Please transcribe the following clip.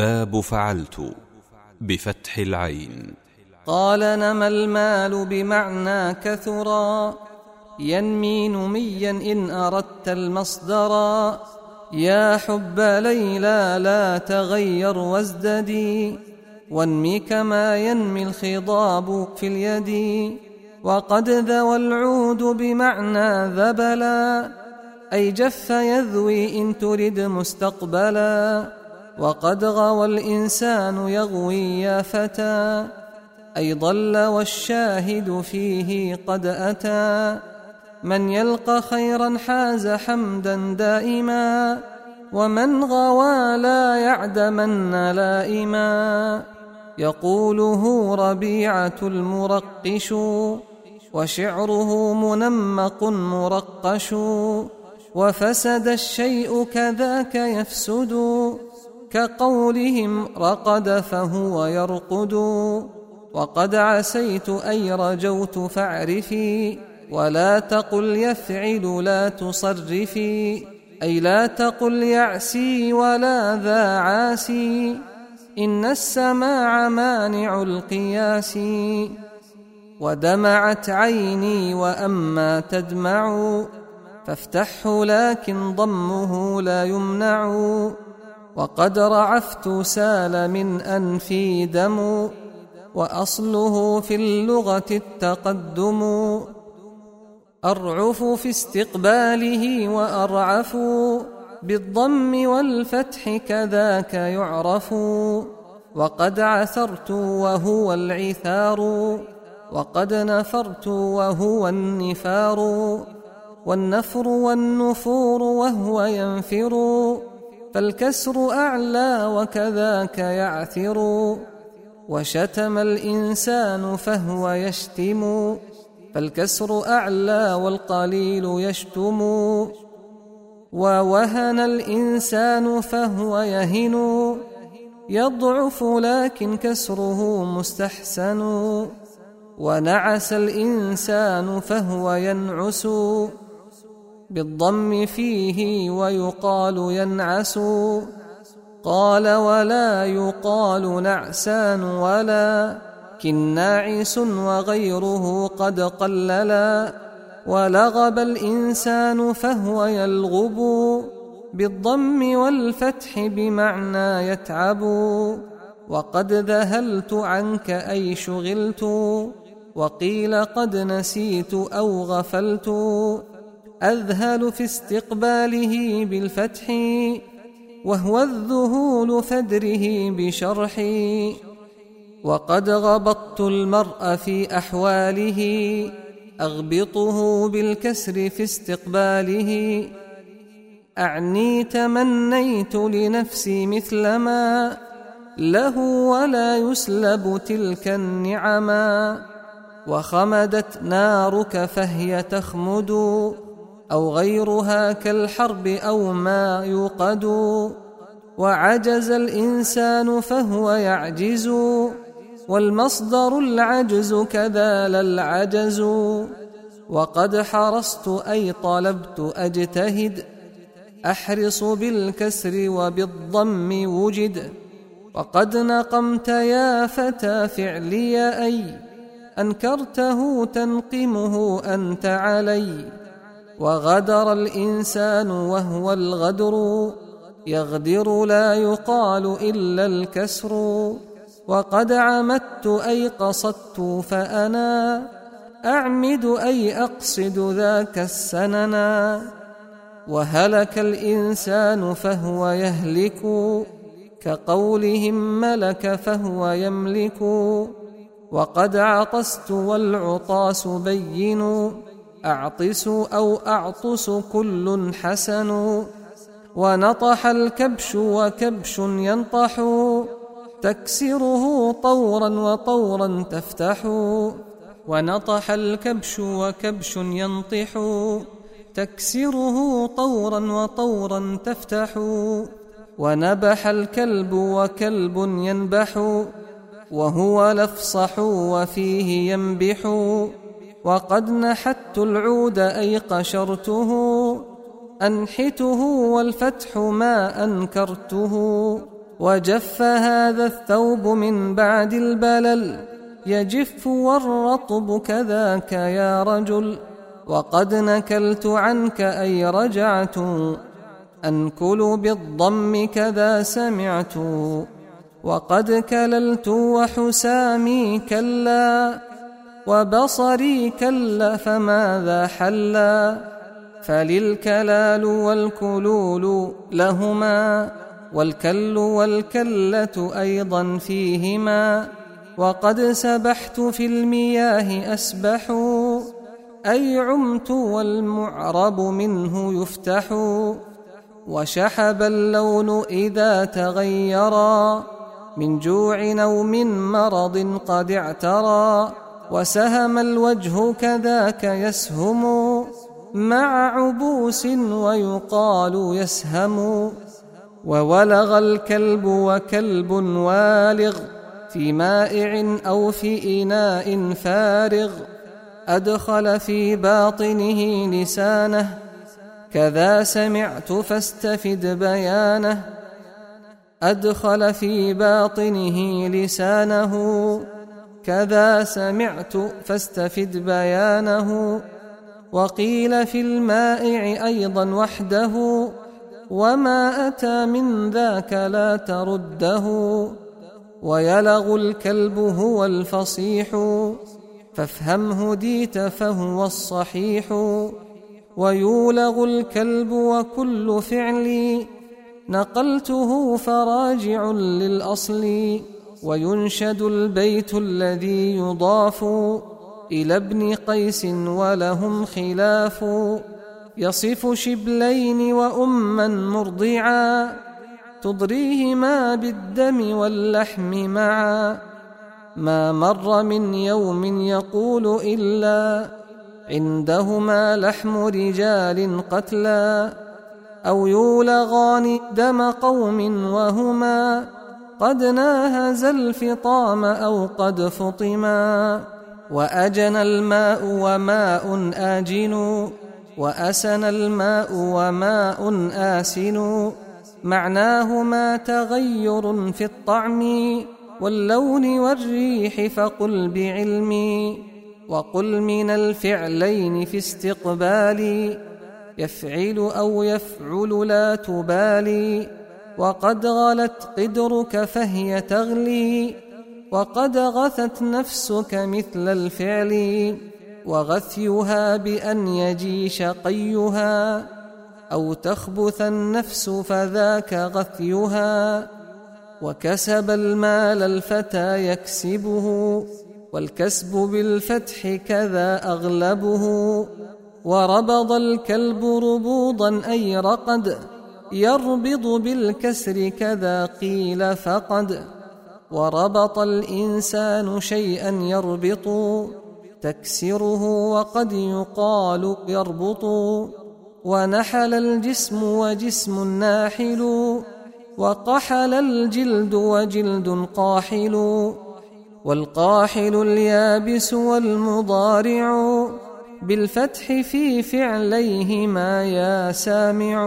باب فعلت بفتح العين. قال نما المال بمعنى كثرا ينمي نميا إن أردت المصدرا. يا حب ليلى لا تغير وازددي وانمي كما ينمي الخضاب في اليد. وقد ذوى العود بمعنى ذبلا أي جف يذوي إن ترد مستقبلا. وقد غوى الإنسان يغوي يا فتى أي ضل والشاهد فيه قد أتى. من يلقى خيرا حاز حمدا دائما ومن غوى لا يعدمن لائما. يقوله ربيعة المرقش وشعره منمق مرقش وفسد الشيء كذاك يفسد. كقولهم رقد فهو يرقد وقد عسيت أي رجوت فاعرفي ولا تقل يفعل لا تصرفي أي لا تقل يعسي ولا ذا عاسي إن السماع مانع القياس. ودمعت عيني وأما تدمع فافتحه لكن ضمه لا يمنع. وقد رعفت سال من أنفي دم وأصله في اللغة التقدم. أرعف في استقباله وأرعف بالضم والفتح كذاك يعرف. وقد عثرت وهو العثار. وقد نفرت وهو النفار. والنفر والنفور وهو ينفر. فالكسر أعلى وكذاك يعثر وشتم الإنسان فهو يشتم فالكسر أعلى والقليل يشتم ووهن الإنسان فهو يهن يضعف لكن كسره مستحسن ونعس الإنسان فهو ينعس بالضم فيه ويقال ينعس قال ولا يقال نعسان ولا. كناعس وغيره قد قللا. ولغب الإنسان فهو يلغب. بالضم والفتح بمعنى يتعب. وقد ذهلت عنك أي شغلت. وقيل قد نسيت أو غفلت. أذهل في استقباله بالفتح وهو الذهول فدره بشرحي وقد غبطت المرء في أحواله أغبطه بالكسر في استقباله. أعني تمنيت لنفسي مثل ما له ولا يسلب تلك النعما وخمدت نارك فهي تخمد. أو غيرها كالحرب أو ما يوقد. وعجز الإنسان فهو يعجز والمصدر العجز كذا العجز. وقد حرصت أي طلبت أجتهد أحرص بالكسر وبالضم وجد. وقد نقمت يا فتى فعلي أي أنكرته تنقمه أنت علي. وغدر الإنسان وهو الغدر يغدر لا يقال إلا الكسر. وقد عمدت أي قصدت فأنا أعمد أي أقصد ذاك السننا وهلك الإنسان فهو يهلك كقولهم ملك فهو يملك. وقد عطست والعطاس بين. أعطس أو أعطس كل حسن. ونطح الكبش وكبش ينطح. تكسره طورا وطورا تفتح. ونطح الكبش وكبش ينطح. تكسره طورا وطورا تفتح. ونبح الكلب وكلب ينبح. وهو لفصح وفيه ينبح. وقد نحت العود أي قشرته أنحته والفتح ما أنكرته. وجف هذا الثوب من بعد البلل يجف والرطب كذاك يا رجل. وقد نكلت عنك أي رجعت أنكل بالضم كذا سمعت. وقد كللت وحسامي كلا وبصري كلا فماذا حلا فللكلال والكلول لهما والكل والكلة أيضا فيهما وقد سبحت في المياه أسبح أي عمت والمعرب منه يفتح وشحب اللون إذا تغيرا من جوع أو من مرض قد اعترى وسهم الوجه كذاك يسهم مع عبوس ويقال يسهم وولغ الكلب وكلب والغ في مائع أو في إناء فارغ أدخل في باطنه لسانه كذا سمعت فاستفد بيانه أدخل في باطنه لسانه كذا سمعت فاستفد بيانه وقيل في المائع أيضا وحده وما أتى من ذاك لا ترده ويلغ الكلب هو الفصيح فافهم هديت فهو الصحيح ويولغ الكلب وكل فعل نقلته فراجع للأصل وينشد البيت الذي يضاف إلى ابن قيس ولهم خلاف. يصف شبلين وأما مرضعا تضريهما بالدم واللحم معا. ما مر من يوم يقول إلا عندهما لحم رجال قتلى أو يولغان دم قوم وهما. قد ناهز الفطام أو قد فطما وأجن الماء وماء آجن وأسن الماء وماء آسن. معناهما تغير في الطعم واللون والريح فقل بعلمي وقل من الفعلين في استقبالي يفعل أو يفعل لا تبالي. وقد غلت قدرك فهي تغلي وقد غثت نفسك مثل الفعل وغثيها بأن يجي شقيها أو تخبث النفس فذاك غثيها وكسب المال الفتى يكسبه والكسب بالفتح كذا أغلبه وربض الكلب ربوضا أي رقد يربض بالكسر كذا قيل فقد وربط الإنسان شيئا يربط تكسره وقد يقال يربط ونحل الجسم وجسم ناحل وقحل الجلد وجلد قاحل والقاحل اليابس والمضارع بالفتح في فعليهما يا سامع